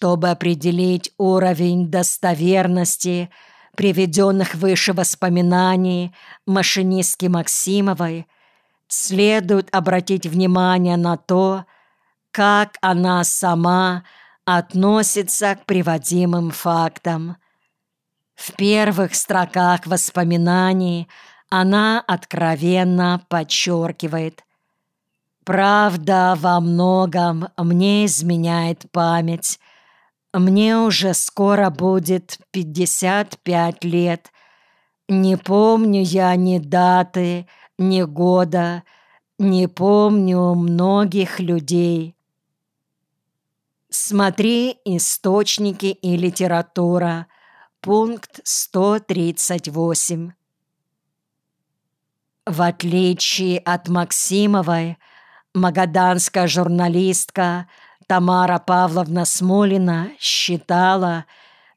Чтобы определить уровень достоверности приведенных выше воспоминаний машинистки Максимовой, следует обратить внимание на то, как она сама относится к приводимым фактам. В первых строках воспоминаний она откровенно подчеркивает «Правда во многом мне изменяет память. Мне уже скоро будет 55 лет. Не помню я ни даты, ни года, не помню многих людей». Смотри источники и литература. Пункт 138. В отличие от Максимовой, магаданская журналистка Тамара Павловна Смолина считала,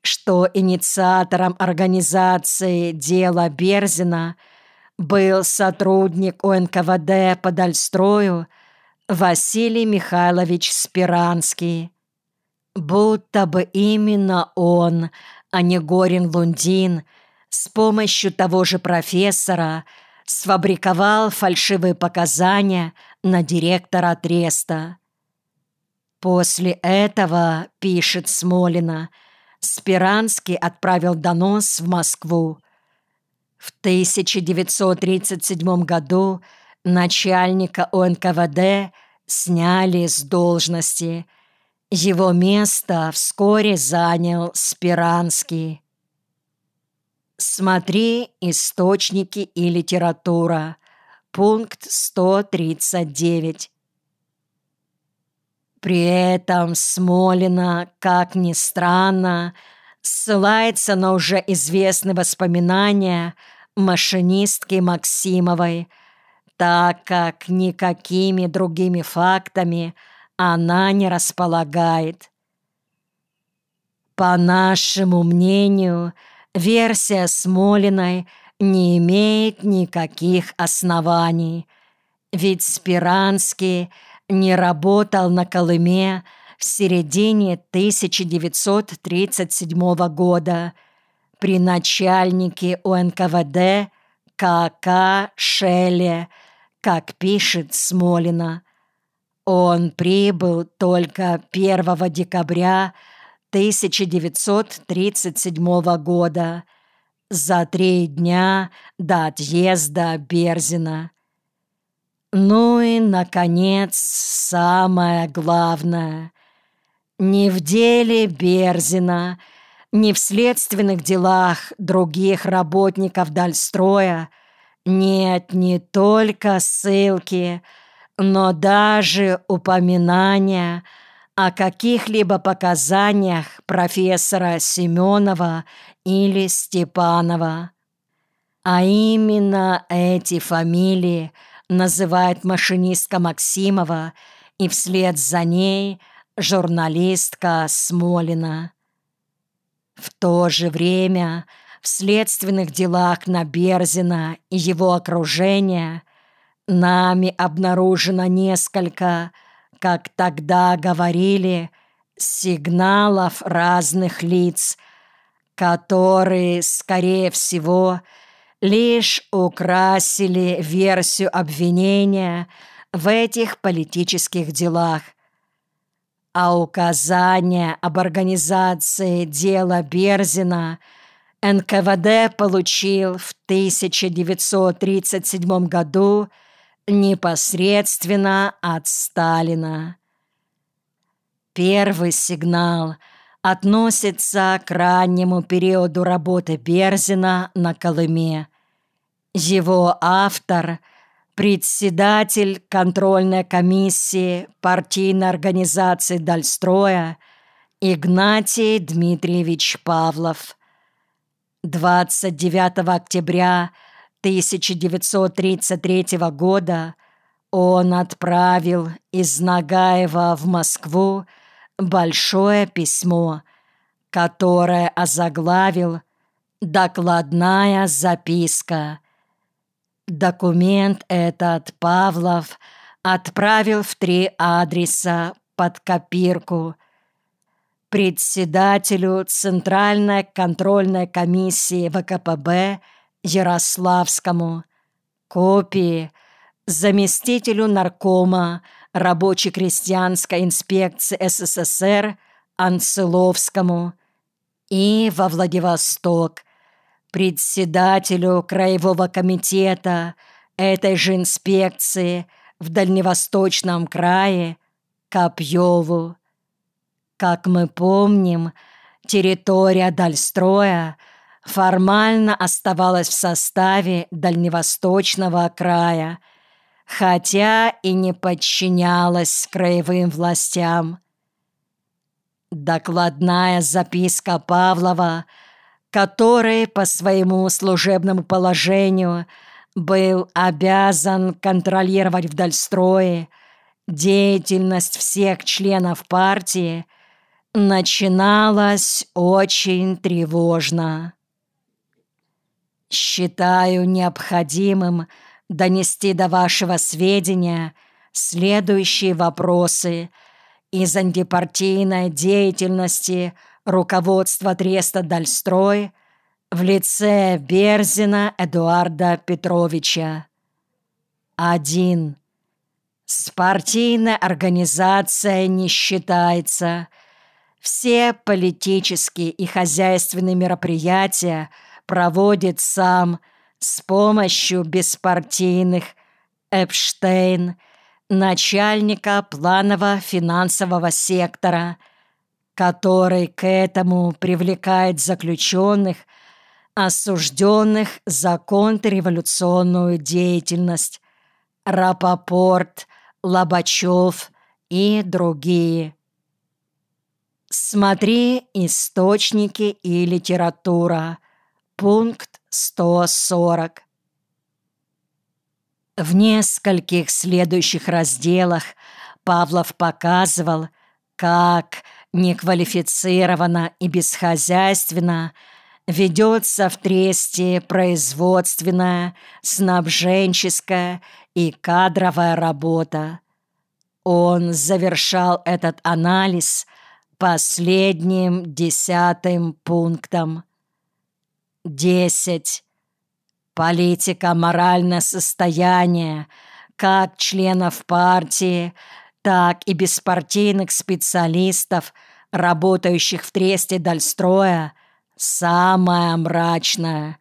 что инициатором организации дела Берзина был сотрудник УНКВД по Дальстрою Василий Михайлович Спиранский. Будто бы именно он, а не Горин-Лундин, с помощью того же профессора сфабриковал фальшивые показания на директора Треста. После этого, пишет Смолина, Спиранский отправил донос в Москву. В 1937 году начальника ОНКВД сняли с должности – его место вскоре занял Спиранский. Смотри источники и литература. Пункт 139. При этом Смолина, как ни странно, ссылается на уже известные воспоминания машинистки Максимовой, так как никакими другими фактами – она не располагает. По нашему мнению, версия Смолиной не имеет никаких оснований, ведь Спиранский не работал на Колыме в середине 1937 года при начальнике УНКВД К.К. Шелле, как пишет Смолина. Он прибыл только 1 декабря 1937 года, за три дня до отъезда Берзина. Ну и, наконец, самое главное. Ни в деле Берзина, ни в следственных делах других работников Дальстроя нет не только ссылки, но даже упоминания о каких-либо показаниях профессора Семенова или Степанова. А именно эти фамилии называет машинистка Максимова и вслед за ней журналистка Смолина. В то же время в следственных делах на Берзина и его окружения – Нами обнаружено несколько, как тогда говорили, сигналов разных лиц, которые, скорее всего, лишь украсили версию обвинения в этих политических делах. А указание об организации дела Берзина НКВД получил в 1937 году – непосредственно от Сталина. Первый сигнал относится к раннему периоду работы Берзина на Колыме. Его автор – председатель контрольной комиссии партийной организации Дальстроя Игнатий Дмитриевич Павлов. 29 октября – 1933 года он отправил из Нагаева в Москву большое письмо, которое озаглавил «Докладная записка». Документ этот Павлов отправил в три адреса под копирку. председателю Центральной контрольной комиссии ВКПБ Ярославскому, копии. Заместителю наркома рабоче-крестьянской инспекции СССР Анцеловскому. И во Владивосток председателю Краевого комитета этой же инспекции в Дальневосточном крае Копьеву. Как мы помним, территория Дальстроя формально оставалась в составе Дальневосточного края, хотя и не подчинялась краевым властям. Докладная записка Павлова, который по своему служебному положению был обязан контролировать в Дальстрое деятельность всех членов партии, начиналась очень тревожно. Считаю необходимым донести до вашего сведения следующие вопросы из антипартийной деятельности руководства Треста Дальстрой в лице Берзина Эдуарда Петровича. 1. Спартийная организация не считается. Все политические и хозяйственные мероприятия – проводит сам с помощью беспартийных Эпштейн, начальника планово-финансового сектора, который к этому привлекает заключенных, осужденных за контрреволюционную деятельность, Рапопорт, Лобачев и другие. Смотри источники и литература. Пункт 140. В нескольких следующих разделах Павлов показывал, как неквалифицированно и бесхозяйственно ведется в Тресте производственная, снабженческая и кадровая работа. Он завершал этот анализ последним десятым пунктом. 10. Политика моральное состояние как членов партии, так и беспартийных специалистов, работающих в тресте Дальстроя, самая мрачная.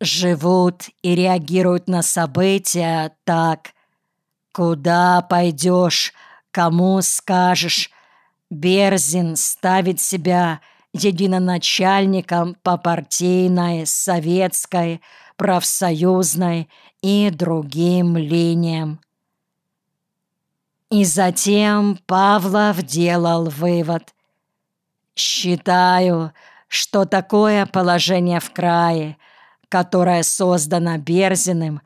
Живут и реагируют на события так. Куда пойдешь, кому скажешь. Берзин ставит себя единоначальником по партийной, советской, профсоюзной и другим линиям. И затем Павлов делал вывод. «Считаю, что такое положение в крае, которое создано Берзиным,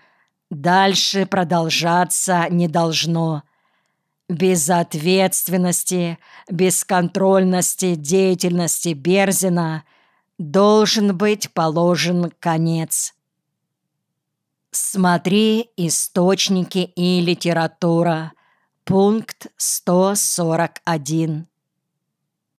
дальше продолжаться не должно» безответственности, бесконтрольности деятельности Берзина должен быть положен конец. Смотри источники и литература. Пункт 141.